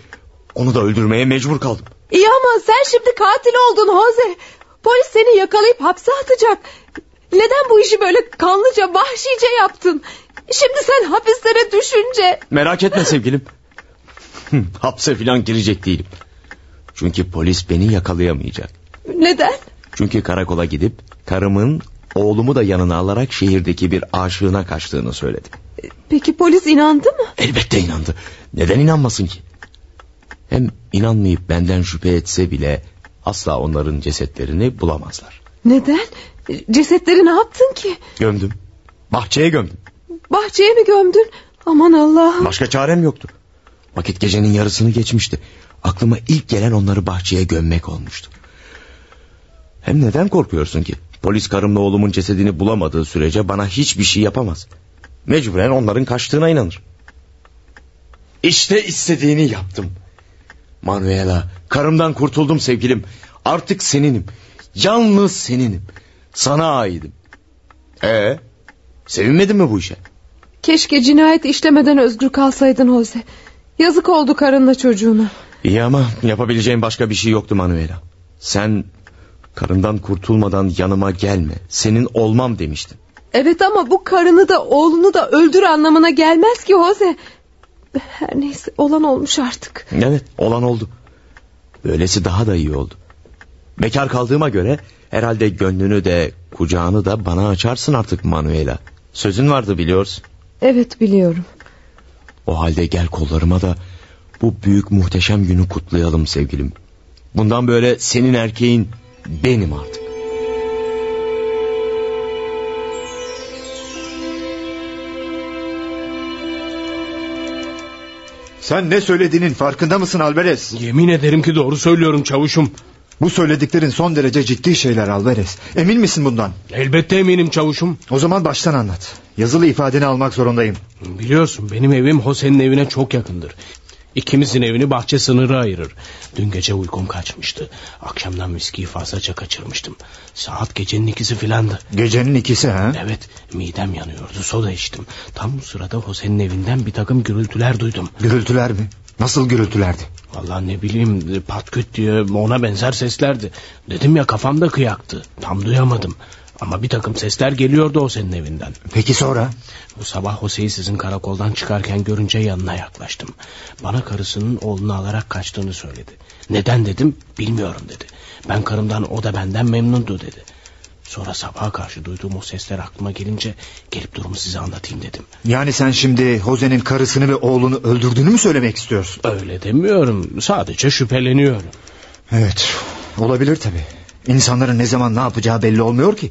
Onu da öldürmeye mecbur kaldım.
İyi ama sen şimdi katil oldun Jose. Polis seni yakalayıp hapse atacak. Neden bu işi böyle kanlıca vahşice yaptın? Şimdi sen hapislere düşünce...
Merak etme sevgilim. Hapse filan girecek değilim. Çünkü polis beni yakalayamayacak.
Neden?
Çünkü karakola gidip karımın oğlumu da yanına alarak şehirdeki bir aşığına kaçtığını söyledi.
Peki polis inandı mı?
Elbette inandı. Neden inanmasın ki? Hem inanmayıp benden şüphe etse bile asla onların cesetlerini bulamazlar.
Neden? Cesetleri ne yaptın ki?
Gömdüm. Bahçeye gömdüm.
Bahçeye mi gömdün? Aman Allah'ım.
Başka çarem yoktu. Vakit gecenin yarısını geçmişti. Aklıma ilk gelen onları bahçeye gömmek olmuştu. Hem neden korkuyorsun ki? Polis karımla oğlumun cesedini bulamadığı sürece bana hiçbir şey yapamaz. Mecburen onların kaçtığına inanır. İşte istediğini yaptım. Manuela, karımdan kurtuldum sevgilim. Artık seninim. Yalnız seninim. Sana aidim. Ee, sevinmedin mi bu işe?
Keşke cinayet işlemeden özgür kalsaydın Jose. Yazık oldu karınla çocuğuna.
İyi ama yapabileceğim başka bir şey yoktu Manuela. Sen karından kurtulmadan yanıma gelme. Senin olmam demiştin.
Evet ama bu karını da oğlunu da öldür anlamına gelmez ki Jose. Her neyse olan olmuş artık.
Evet olan oldu. Böylesi daha da iyi oldu. Bekar kaldığıma göre herhalde gönlünü de kucağını da bana açarsın artık Manuela. Sözün vardı biliyorsun.
Evet biliyorum.
O halde gel kollarıma da bu büyük muhteşem günü kutlayalım sevgilim. Bundan böyle senin erkeğin benim artık.
Sen ne söylediğinin farkında mısın Alvarez?
Yemin ederim ki doğru söylüyorum çavuşum.
Bu söylediklerin son derece ciddi şeyler Alvarez. Emin misin bundan?
Elbette eminim çavuşum.
O zaman baştan anlat. Yazılı ifadeni almak zorundayım.
Biliyorsun benim evim Jose'nin evine çok yakındır. İkimizin evini bahçe sınırı ayırır. Dün gece uykum kaçmıştı. Akşamdan viskiyi fazlaca kaçırmıştım. Saat gecenin ikisi filandı.
Gecenin ikisi ha?
Evet midem yanıyordu soda içtim. Tam bu sırada Jose'nin evinden bir takım gürültüler duydum.
Gürültüler mi? Nasıl gürültülerdi?
Vallahi ne bileyim patküt diye ona benzer seslerdi. Dedim ya kafamda kıyaktı. Tam duyamadım. Ama bir takım sesler geliyordu o senin evinden.
Peki sonra?
Bu sabah Jose'yi sizin karakoldan çıkarken görünce yanına yaklaştım. Bana karısının oğlunu alarak kaçtığını söyledi. Neden dedim bilmiyorum dedi. Ben karımdan o da benden memnundu dedi. Sonra sabaha karşı duyduğum o sesler aklıma gelince gelip durumu size anlatayım dedim.
Yani sen şimdi Jose'nin karısını ve oğlunu öldürdüğünü mü söylemek istiyorsun?
Öyle demiyorum. Sadece şüpheleniyorum.
Evet olabilir tabi. İnsanların ne zaman ne yapacağı belli olmuyor ki.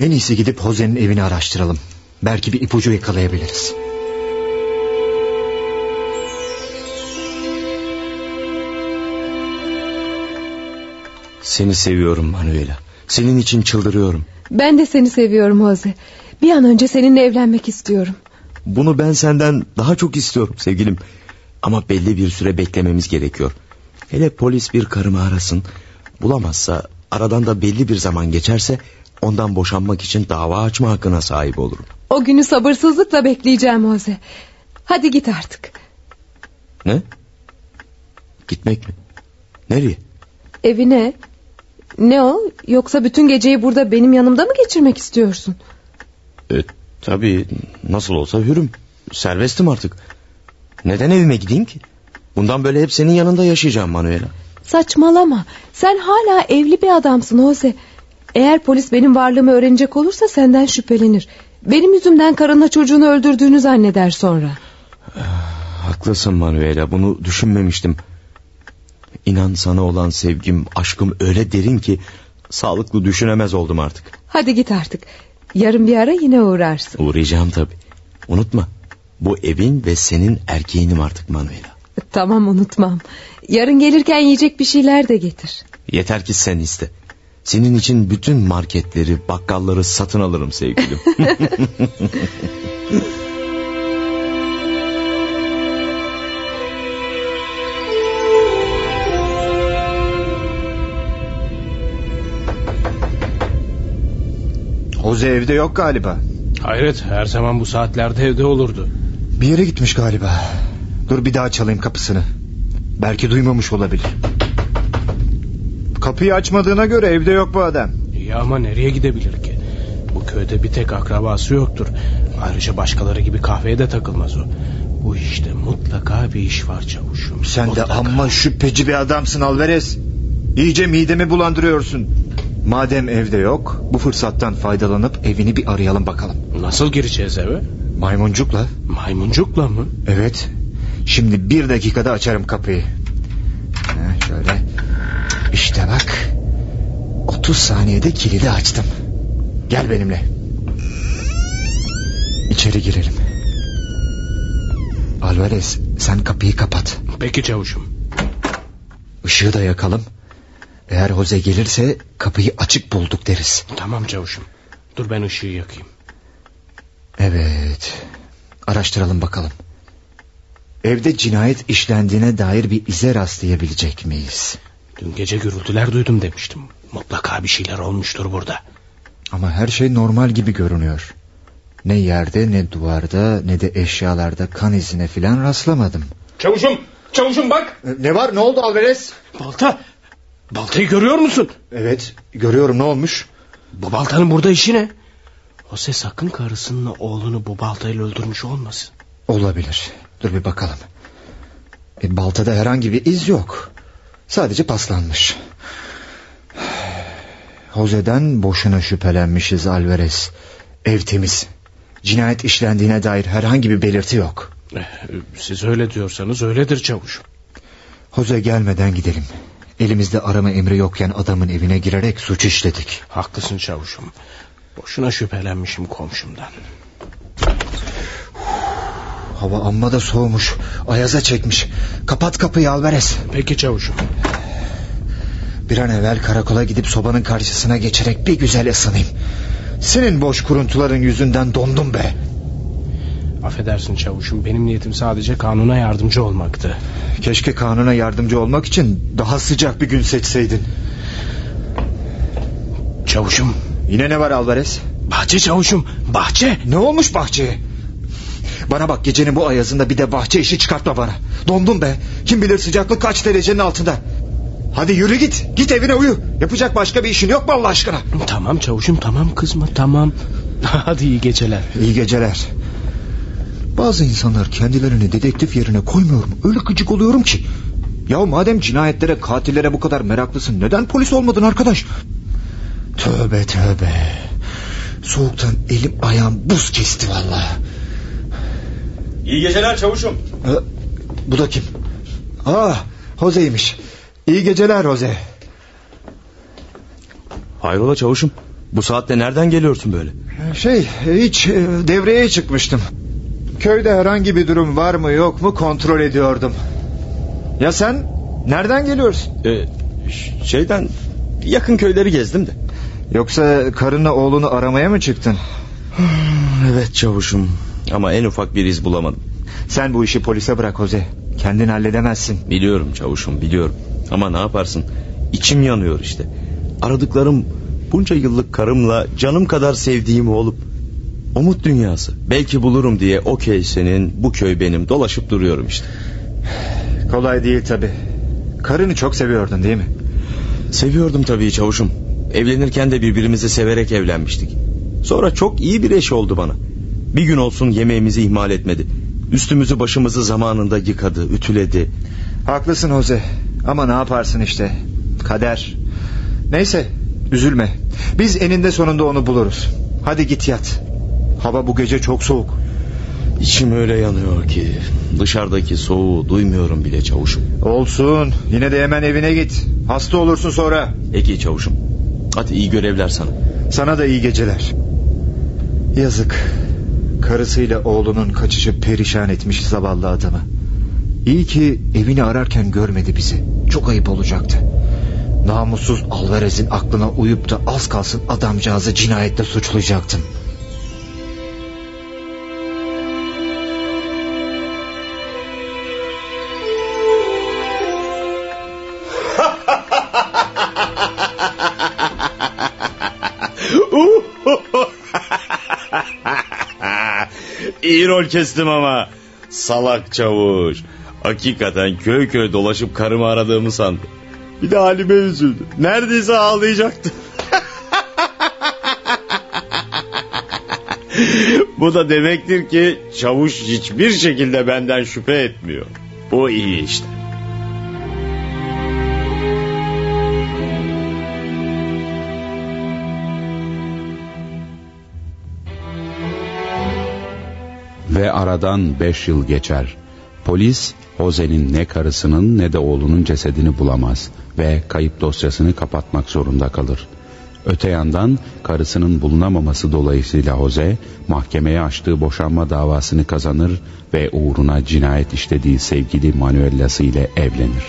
En iyisi gidip Jose'nin evini araştıralım. Belki bir ipucu yakalayabiliriz.
Seni seviyorum Manuela. Senin için çıldırıyorum.
Ben de seni seviyorum Jose. Bir an önce seninle evlenmek istiyorum.
Bunu ben senden daha çok istiyorum sevgilim. Ama belli bir süre beklememiz gerekiyor. Hele polis bir karımı arasın. Bulamazsa aradan da belli bir zaman geçerse ondan boşanmak için dava açma hakkına sahip olurum.
O günü sabırsızlıkla bekleyeceğim Jose. Hadi git artık.
Ne? Gitmek mi? Nereye?
Evine. Ne o? Yoksa bütün geceyi burada benim yanımda mı geçirmek istiyorsun?
E, tabii nasıl olsa hürüm. Serbestim artık. Neden evime gideyim ki? Bundan böyle hep senin yanında yaşayacağım Manuela.
Saçmalama. Sen hala evli bir adamsın Jose. Eğer polis benim varlığımı öğrenecek olursa senden şüphelenir. Benim yüzümden karınla çocuğunu öldürdüğünü zanneder sonra.
Haklısın Manuela bunu düşünmemiştim. İnan sana olan sevgim, aşkım öyle derin ki sağlıklı düşünemez oldum artık.
Hadi git artık. Yarın bir ara yine uğrarsın.
Uğrayacağım tabi. Unutma. Bu evin ve senin erkeğinim artık Manuela.
Tamam unutmam. Yarın gelirken yiyecek bir şeyler de getir.
Yeter ki sen iste. Senin için bütün marketleri, bakkalları satın alırım sevgilim. <laughs>
Jose evde yok galiba.
Hayret her zaman bu saatlerde evde olurdu.
Bir yere gitmiş galiba. Dur bir daha çalayım kapısını. Belki duymamış olabilir. Kapıyı açmadığına göre evde yok bu adam.
İyi ama nereye gidebilir ki? Bu köyde bir tek akrabası yoktur. Ayrıca başkaları gibi kahveye de takılmaz o. Bu işte mutlaka bir iş var çavuşum.
Sen
mutlaka.
de amma şüpheci bir adamsın Alvarez. İyice midemi bulandırıyorsun. Madem evde yok bu fırsattan faydalanıp evini bir arayalım bakalım.
Nasıl gireceğiz eve?
Maymuncukla.
Maymuncukla mı?
Evet. Şimdi bir dakikada açarım kapıyı. İşte bak. 30 saniyede kilidi açtım. Gel benimle. İçeri girelim. Alvarez sen kapıyı kapat.
Peki çavuşum.
Işığı da yakalım. Eğer Jose gelirse kapıyı açık bulduk deriz.
Tamam çavuşum. Dur ben ışığı yakayım.
Evet. Araştıralım bakalım. Evde cinayet işlendiğine dair bir ize rastlayabilecek miyiz?
Dün gece gürültüler duydum demiştim. Mutlaka bir şeyler olmuştur burada.
Ama her şey normal gibi görünüyor. Ne yerde ne duvarda ne de eşyalarda kan izine filan rastlamadım.
Çavuşum, çavuşum bak.
Ne var ne oldu Alvarez?
Balta. Baltayı görüyor musun?
Evet görüyorum ne olmuş?
Bu baltanın burada işi ne? Jose sakın karısının oğlunu bu baltayla öldürmüş olmasın.
Olabilir. Dur bir bakalım. E, baltada herhangi bir iz yok. Sadece paslanmış. Jose'den boşuna şüphelenmişiz Alvarez. Ev temiz. Cinayet işlendiğine dair herhangi bir belirti yok.
Eh, Siz öyle diyorsanız öyledir çavuşum.
Jose gelmeden gidelim. Elimizde arama emri yokken adamın evine girerek suç işledik.
Haklısın çavuşum. Boşuna şüphelenmişim komşumdan.
Hava amma da soğumuş. Ayaza çekmiş. Kapat kapıyı Alvarez.
Peki çavuşum.
Bir an evvel karakola gidip sobanın karşısına geçerek bir güzel ısınayım. Senin boş kuruntuların yüzünden dondum be.
Affedersin çavuşum. Benim niyetim sadece kanuna yardımcı olmaktı.
Keşke kanuna yardımcı olmak için daha sıcak bir gün seçseydin.
Çavuşum.
Yine ne var Alvarez?
Bahçe çavuşum. Bahçe.
Ne olmuş bahçeye? Bana bak gecenin bu ayazında bir de bahçe işi çıkartma bana. Dondum be. Kim bilir sıcaklık kaç derecenin altında. Hadi yürü git. Git evine uyu. Yapacak başka bir işin yok mu Allah aşkına?
Tamam çavuşum tamam kızma tamam. <laughs> Hadi iyi geceler.
İyi geceler. Bazı insanlar kendilerini dedektif yerine koymuyor mu? Öyle gıcık oluyorum ki. Ya madem cinayetlere katillere bu kadar meraklısın neden polis olmadın arkadaş? Tövbe tövbe. Soğuktan elim ayağım buz kesti vallahi.
İyi geceler çavuşum.
Ha, bu da kim? Ah Jose'ymiş. İyi geceler Jose.
Hayrola çavuşum? Bu saatte nereden geliyorsun böyle?
Şey hiç e, devreye çıkmıştım. Köyde herhangi bir durum var mı yok mu kontrol ediyordum. Ya sen nereden geliyorsun?
Ee, şeyden yakın köyleri gezdim de.
Yoksa karınla oğlunu aramaya mı çıktın? <sighs>
Evet çavuşum ama en ufak bir iz bulamadım.
Sen bu işi polise bırak Jose. Kendin halledemezsin.
Biliyorum çavuşum biliyorum. Ama ne yaparsın? İçim yanıyor işte. Aradıklarım bunca yıllık karımla canım kadar sevdiğim olup umut dünyası. Belki bulurum diye o köy senin, bu köy benim dolaşıp duruyorum işte.
Kolay değil tabi. Karını çok seviyordun değil mi?
Seviyordum tabii çavuşum. Evlenirken de birbirimizi severek evlenmiştik. Sonra çok iyi bir eş oldu bana. Bir gün olsun yemeğimizi ihmal etmedi. Üstümüzü başımızı zamanında yıkadı, ütüledi.
Haklısın Jose. Ama ne yaparsın işte. Kader. Neyse üzülme. Biz eninde sonunda onu buluruz. Hadi git yat. Hava bu gece çok soğuk.
İçim öyle yanıyor ki dışarıdaki soğuğu duymuyorum bile çavuşum.
Olsun. Yine de hemen evine git. Hasta olursun sonra.
Peki çavuşum. Hadi iyi görevler sana.
Sana da iyi geceler. Yazık. Karısıyla oğlunun kaçışı perişan etmiş zavallı adamı. İyi ki evini ararken görmedi bizi. Çok ayıp olacaktı. Namussuz Alvarez'in aklına uyup da az kalsın adamcağızı cinayetle suçlayacaktım.
İyi rol kestim ama. Salak çavuş. Hakikaten köy köy dolaşıp karımı aradığımı sandı. Bir de halime üzüldü. Neredeyse ağlayacaktı. <laughs> Bu da demektir ki çavuş hiçbir şekilde benden şüphe etmiyor. Bu iyi işte.
Ve aradan beş yıl geçer. Polis Jose'nin ne karısının ne de oğlunun cesedini bulamaz ve kayıp dosyasını kapatmak zorunda kalır. Öte yandan karısının bulunamaması dolayısıyla Jose mahkemeye açtığı boşanma davasını kazanır ve uğruna cinayet işlediği sevgili Manuela'sı ile evlenir.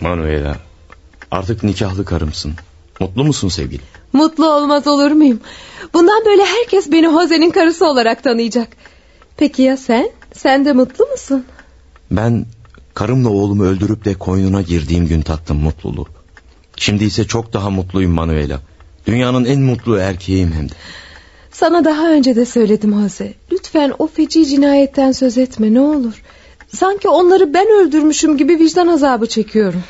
Manuela artık nikahlı karımsın. Mutlu musun sevgilim?
Mutlu olmaz olur muyum? Bundan böyle herkes beni Jose'nin karısı olarak tanıyacak. Peki ya sen? Sen de mutlu musun?
Ben karımla oğlumu öldürüp de koynuna girdiğim gün tattım mutluluğu. Şimdi ise çok daha mutluyum Manuela. Dünyanın en mutlu erkeğiyim hem de.
Sana daha önce de söyledim Jose. Lütfen o feci cinayetten söz etme ne olur. Sanki onları ben öldürmüşüm gibi vicdan azabı çekiyorum.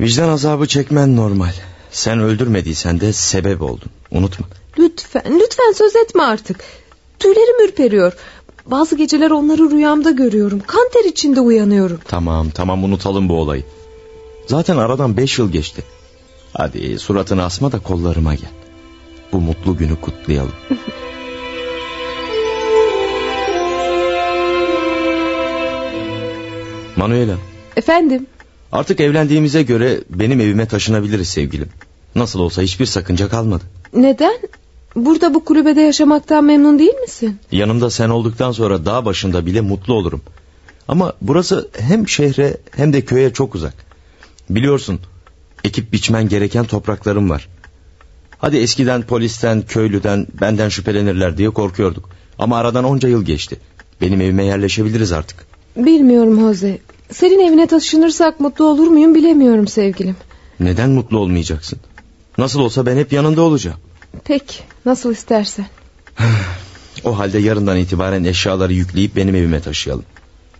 Vicdan azabı çekmen normal. Sen öldürmediysen de sebep oldun. Unutma.
Lütfen, lütfen söz etme artık. Tüylerim ürperiyor. Bazı geceler onları rüyamda görüyorum. Kan ter içinde uyanıyorum.
Tamam tamam unutalım bu olayı. Zaten aradan beş yıl geçti. Hadi suratını asma da kollarıma gel. Bu mutlu günü kutlayalım. <laughs> Manuela
Efendim?
Artık evlendiğimize göre benim evime taşınabiliriz sevgilim. Nasıl olsa hiçbir sakınca kalmadı.
Neden? Burada bu kulübede yaşamaktan memnun değil misin?
Yanımda sen olduktan sonra dağ başında bile mutlu olurum. Ama burası hem şehre hem de köye çok uzak. Biliyorsun ekip biçmen gereken topraklarım var. Hadi eskiden polisten, köylüden, benden şüphelenirler diye korkuyorduk. Ama aradan onca yıl geçti. Benim evime yerleşebiliriz artık.
Bilmiyorum Jose. Senin evine taşınırsak mutlu olur muyum bilemiyorum sevgilim.
Neden mutlu olmayacaksın? Nasıl olsa ben hep yanında olacağım.
Peki nasıl istersen. <sighs>
O halde yarından itibaren eşyaları yükleyip benim evime taşıyalım.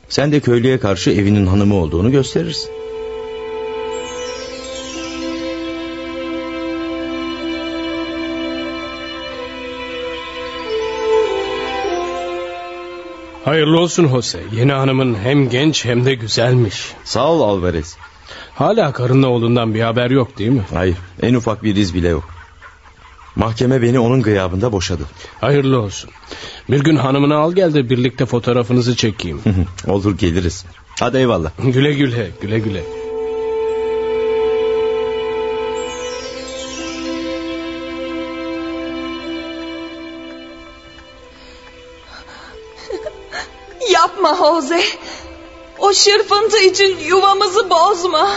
Sen de köylüye karşı evinin hanımı olduğunu gösterirsin.
Hayırlı olsun Jose. Yeni hanımın hem genç hem de güzelmiş.
Sağ ol Alvarez.
Hala karınla oğlundan bir haber yok değil mi?
Hayır en ufak bir iz bile yok. Mahkeme beni onun gıyabında boşadı.
Hayırlı olsun. Bir gün hanımını al gel de birlikte fotoğrafınızı çekeyim.
Olur geliriz. Hadi eyvallah.
güle güle güle güle.
Jose. O şırfıntı için yuvamızı bozma.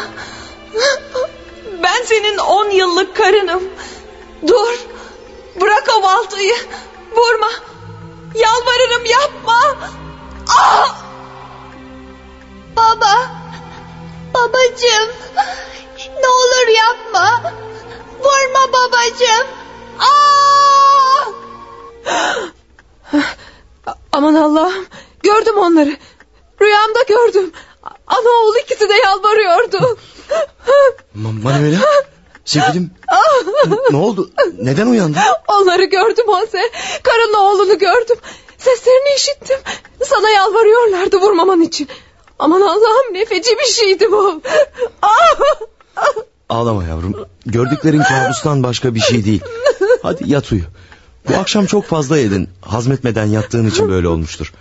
Ben senin on yıllık karınım. Dur. Bırak o baltayı. Vurma. Yalvarırım yapma. Ah!
Baba. Babacığım. Ne olur yapma. Vurma babacığım. Aa!
Aman Allah'ım. Gördüm onları. Rüyamda gördüm. Ana oğul ikisi de yalvarıyordu.
Ma- Manuela sevgilim ne oldu neden uyandın?
Onları gördüm Jose. Karınla oğlunu gördüm. Seslerini işittim. Sana yalvarıyorlardı vurmaman için. Aman Allah'ım ne feci bir şeydi bu. Ah!
Ağlama yavrum gördüklerin kabustan başka bir şey değil. Hadi yat uyu. Bu akşam çok fazla yedin hazmetmeden yattığın için böyle olmuştur.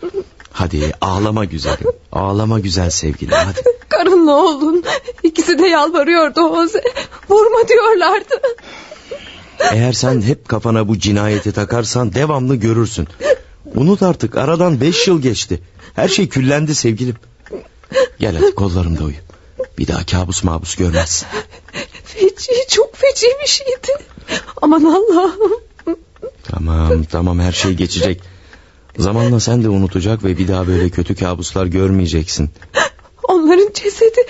Hadi ağlama güzelim ağlama güzel sevgilim hadi. <laughs>
Karınla oğlun ikisi de yalvarıyordu Jose. Vurma diyorlardı.
Eğer sen hep kafana bu cinayeti takarsan devamlı görürsün. Unut artık aradan beş yıl geçti. Her şey küllendi sevgilim. Gel hadi kollarımda uyu. Bir daha kabus mabus görmezsin.
Feci çok feci bir şeydi. Aman Allah'ım.
Tamam tamam her şey geçecek. Zamanla sen de unutacak ve bir daha böyle kötü kabuslar görmeyeceksin.
Onların cesedi.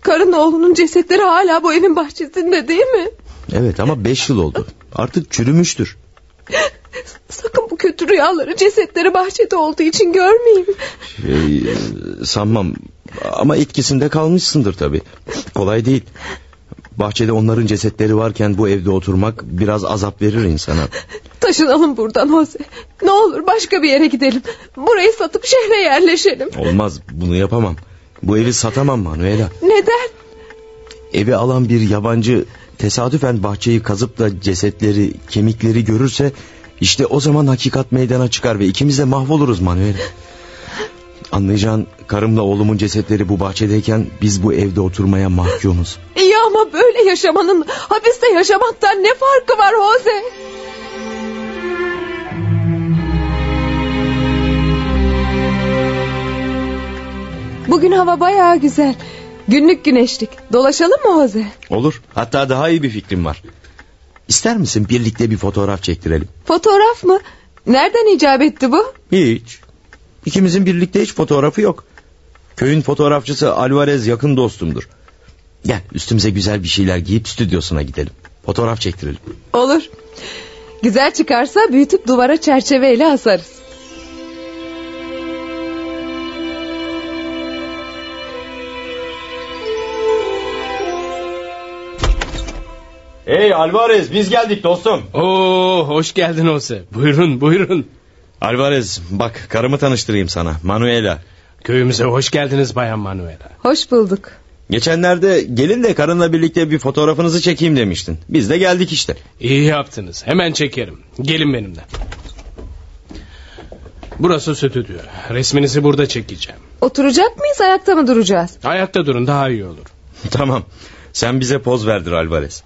Karın oğlunun cesetleri hala bu evin bahçesinde değil mi?
Evet ama beş yıl oldu. Artık çürümüştür.
Sakın bu kötü rüyaları cesetleri bahçede olduğu için görmeyeyim.
Şey, sanmam ama etkisinde kalmışsındır tabii. Kolay değil. Bahçede onların cesetleri varken bu evde oturmak biraz azap verir insana.
Taşınalım buradan Jose. Ne olur başka bir yere gidelim. Burayı satıp şehre yerleşelim.
Olmaz bunu yapamam. Bu evi satamam Manuela.
Neden?
Evi alan bir yabancı tesadüfen bahçeyi kazıp da cesetleri, kemikleri görürse... ...işte o zaman hakikat meydana çıkar ve ikimiz de mahvoluruz Manuel. Anlayacağın karımla oğlumun cesetleri bu bahçedeyken biz bu evde oturmaya mahkumuz.
İyi ama böyle yaşamanın hapiste yaşamaktan ne farkı var Jose? Bugün hava bayağı güzel. Günlük güneşlik. Dolaşalım mı Jose?
Olur. Hatta daha iyi bir fikrim var. İster misin birlikte bir fotoğraf çektirelim?
Fotoğraf mı? Nereden icap etti bu?
Hiç. İkimizin birlikte hiç fotoğrafı yok. Köyün fotoğrafçısı Alvarez yakın dostumdur. Gel üstümüze güzel bir şeyler giyip stüdyosuna gidelim. Fotoğraf çektirelim.
Olur. Güzel çıkarsa büyütüp duvara çerçeveyle asarız.
Hey Alvarez biz geldik dostum.
Oo hoş geldin Jose. Buyurun buyurun.
Alvarez bak karımı tanıştırayım sana Manuela.
Köyümüze hoş geldiniz Bayan Manuela.
Hoş bulduk.
Geçenlerde gelin de karınla birlikte bir fotoğrafınızı çekeyim demiştin. Biz de geldik işte.
İyi yaptınız. Hemen çekerim. Gelin benimle. Burası stüdyo. Resminizi burada çekeceğim.
Oturacak mıyız ayakta mı duracağız?
Ayakta durun daha iyi olur. <laughs>
tamam. Sen bize poz verdir Alvarez.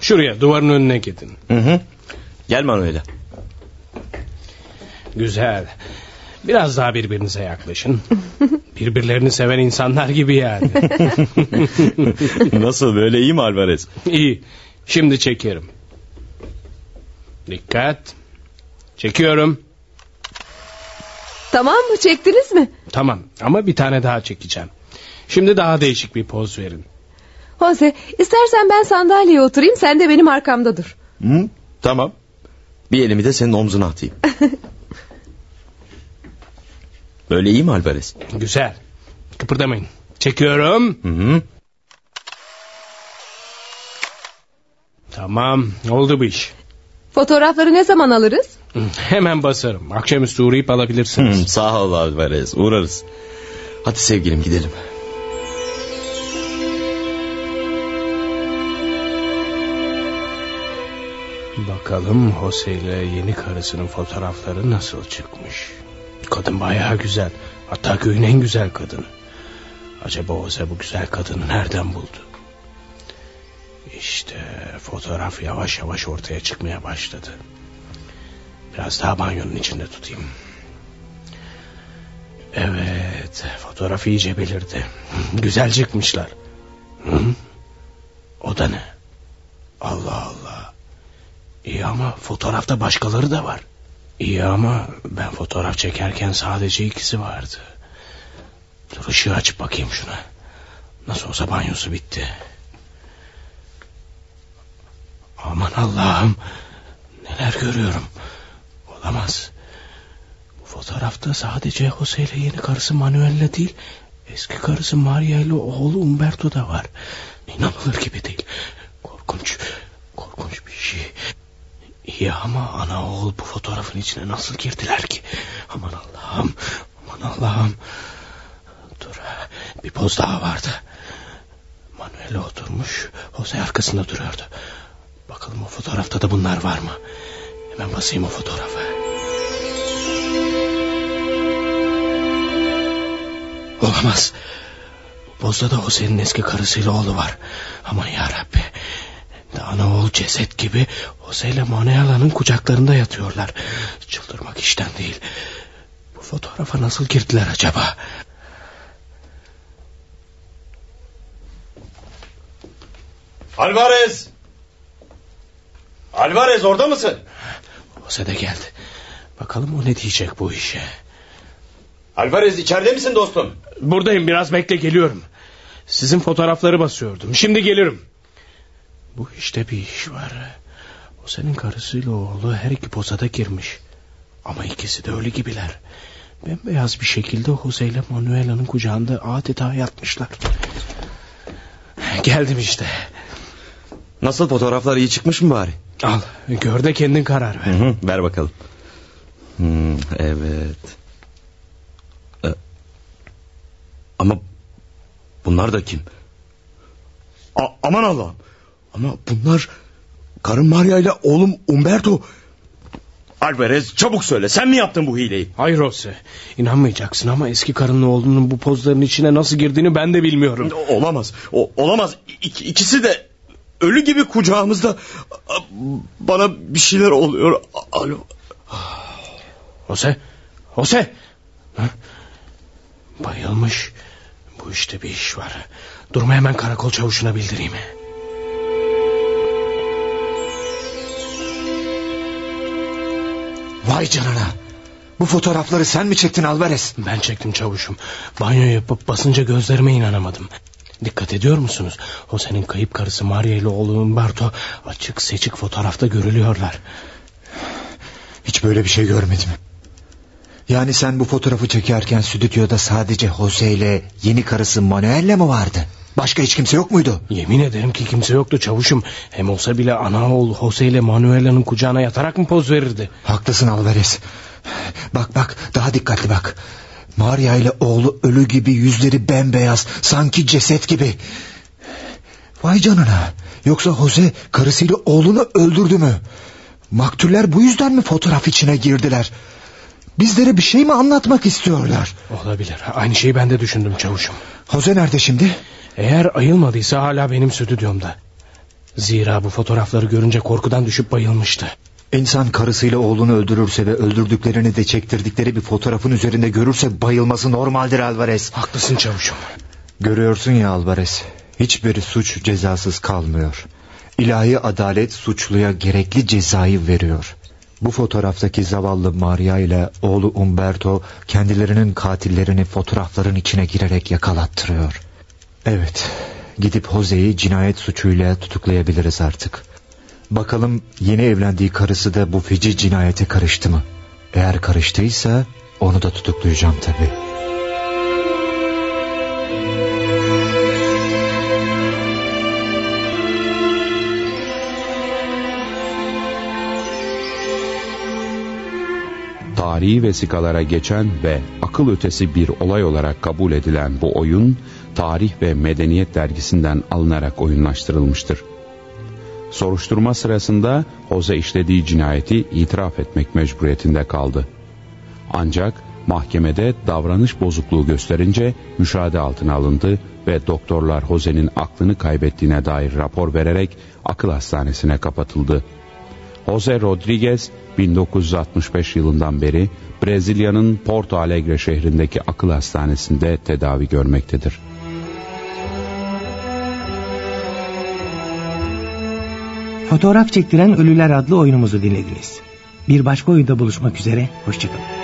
Şuraya duvarın önüne gidin.
Hı hı. Gel Manuela.
Güzel. Biraz daha birbirinize yaklaşın. <laughs> Birbirlerini seven insanlar gibi yani. <laughs>
Nasıl böyle iyi mi Alvarez?
İyi. Şimdi çekerim. Dikkat. Çekiyorum.
Tamam mı çektiniz mi?
Tamam ama bir tane daha çekeceğim. Şimdi daha değişik bir poz verin.
Jose istersen ben sandalyeye oturayım sen de benim arkamda dur.
Hı, tamam. Bir elimi de senin omzuna atayım. <laughs> Böyle iyi mi Alvarez?
Güzel. Kıpırdamayın. Çekiyorum.
Hı hı.
Tamam oldu bu iş.
Fotoğrafları ne zaman alırız?
Hemen basarım. Akşamüstü uğrayıp alabilirsiniz.
Hı, sağ ol Alvarez uğrarız. Hadi sevgilim gidelim.
Bakalım Jose ile yeni karısının fotoğrafları nasıl çıkmış. Kadın bayağı güzel. Hatta köyün en güzel kadını. Acaba Jose bu güzel kadını nereden buldu? İşte fotoğraf yavaş yavaş ortaya çıkmaya başladı. Biraz daha banyonun içinde tutayım. Evet, fotoğraf iyice belirdi. <laughs> Güzel çıkmışlar. Hı? O da ne? Allah Allah. İyi ama fotoğrafta başkaları da var. İyi ama ben fotoğraf çekerken sadece ikisi vardı. Dur ışığı açıp bakayım şuna. Nasıl olsa banyosu bitti. Aman Allah'ım. Neler görüyorum. Olamaz. Bu fotoğrafta sadece Jose ile yeni karısı Manuel'le değil... ...eski karısı Maria ile oğlu Umberto da var. İnanılır gibi değil. Korkunç. İyi ama ana oğul bu fotoğrafın içine nasıl girdiler ki? Aman Allah'ım, aman Allah'ım. Dur, bir poz daha vardı. Manuel oturmuş, Jose arkasında duruyordu. Bakalım o fotoğrafta da bunlar var mı? Hemen basayım o fotoğrafa. Olamaz. Bu pozda da Jose'nin eski karısıyla oğlu var. Aman yarabbi. De ana oğul ceset gibi Jose ile Manuela'nın kucaklarında yatıyorlar. Çıldırmak işten değil. Bu fotoğrafa nasıl girdiler acaba?
Alvarez! Alvarez orada mısın?
Jose de geldi. Bakalım o ne diyecek bu işe.
Alvarez içeride misin dostum?
Buradayım biraz bekle geliyorum. Sizin fotoğrafları basıyordum. Şimdi gelirim. Bu işte bir iş var. O senin karısıyla oğlu her iki posada girmiş. Ama ikisi de ölü gibiler. Bembeyaz bir şekilde Jose ile Manuela'nın kucağında adeta yatmışlar. Geldim işte.
Nasıl fotoğraflar iyi çıkmış mı bari?
Al gör de kendin karar ver.
Hı hı, ver bakalım. Hmm, evet. Ee, ama bunlar da kim? A- aman Allah'ım. Ama bunlar karım Maria ile oğlum Umberto. Alvarez çabuk söyle sen mi yaptın bu hileyi?
Hayır Jose. İnanmayacaksın ama eski karının oğlunun bu pozların içine nasıl girdiğini ben de bilmiyorum.
Olamaz. O, olamaz. İk, ikisi de ölü gibi kucağımızda. Bana bir şeyler oluyor. Alo.
Jose. Jose. Ha? Bayılmış. Bu işte bir iş var. Durumu hemen karakol çavuşuna bildireyim.
Vay canına. Bu fotoğrafları sen mi çektin Alvarez?
Ben çektim çavuşum. Banyo yapıp basınca gözlerime inanamadım. Dikkat ediyor musunuz? O senin kayıp karısı Maria ile oğlu Umberto açık seçik fotoğrafta görülüyorlar.
Hiç böyle bir şey görmedim. Yani sen bu fotoğrafı çekerken stüdyoda sadece Jose ile yeni karısı Manuel'le mi vardı? Başka hiç kimse yok muydu?
Yemin ederim ki kimse yoktu çavuşum. Hem olsa bile ana oğul Jose ile Manuela'nın kucağına yatarak mı poz verirdi?
Haklısın Alvarez. Bak bak daha dikkatli bak. Maria ile oğlu ölü gibi yüzleri bembeyaz sanki ceset gibi. Vay canına. Yoksa Jose karısıyla oğlunu öldürdü mü? Maktuller bu yüzden mi fotoğraf içine girdiler? Bizlere bir şey mi anlatmak istiyorlar?
Olabilir. Aynı şeyi ben de düşündüm çavuşum.
Jose nerede şimdi?
Eğer ayılmadıysa hala benim stüdyomda. Zira bu fotoğrafları görünce korkudan düşüp bayılmıştı.
İnsan karısıyla oğlunu öldürürse ve öldürdüklerini de çektirdikleri bir fotoğrafın üzerinde görürse bayılması normaldir Alvarez.
Haklısın çavuşum.
Görüyorsun ya Alvarez. Hiçbir suç cezasız kalmıyor. İlahi adalet suçluya gerekli cezayı veriyor. Bu fotoğraftaki zavallı Maria ile oğlu Umberto kendilerinin katillerini fotoğrafların içine girerek yakalattırıyor. Evet, gidip Jose'yi cinayet suçuyla tutuklayabiliriz artık. Bakalım yeni evlendiği karısı da bu feci cinayete karıştı mı? Eğer karıştıysa onu da tutuklayacağım tabii.
Tarihi vesikalara geçen ve akıl ötesi bir olay olarak kabul edilen bu oyun, Tarih ve Medeniyet dergisinden alınarak oyunlaştırılmıştır. Soruşturma sırasında Jose işlediği cinayeti itiraf etmek mecburiyetinde kaldı. Ancak mahkemede davranış bozukluğu gösterince müşahede altına alındı ve doktorlar Jose'nin aklını kaybettiğine dair rapor vererek akıl hastanesine kapatıldı. Jose Rodriguez 1965 yılından beri Brezilya'nın Porto Alegre şehrindeki akıl hastanesinde tedavi görmektedir.
Fotoğraf çektiren Ölüler adlı oyunumuzu dinlediniz. Bir başka oyunda buluşmak üzere, hoşçakalın.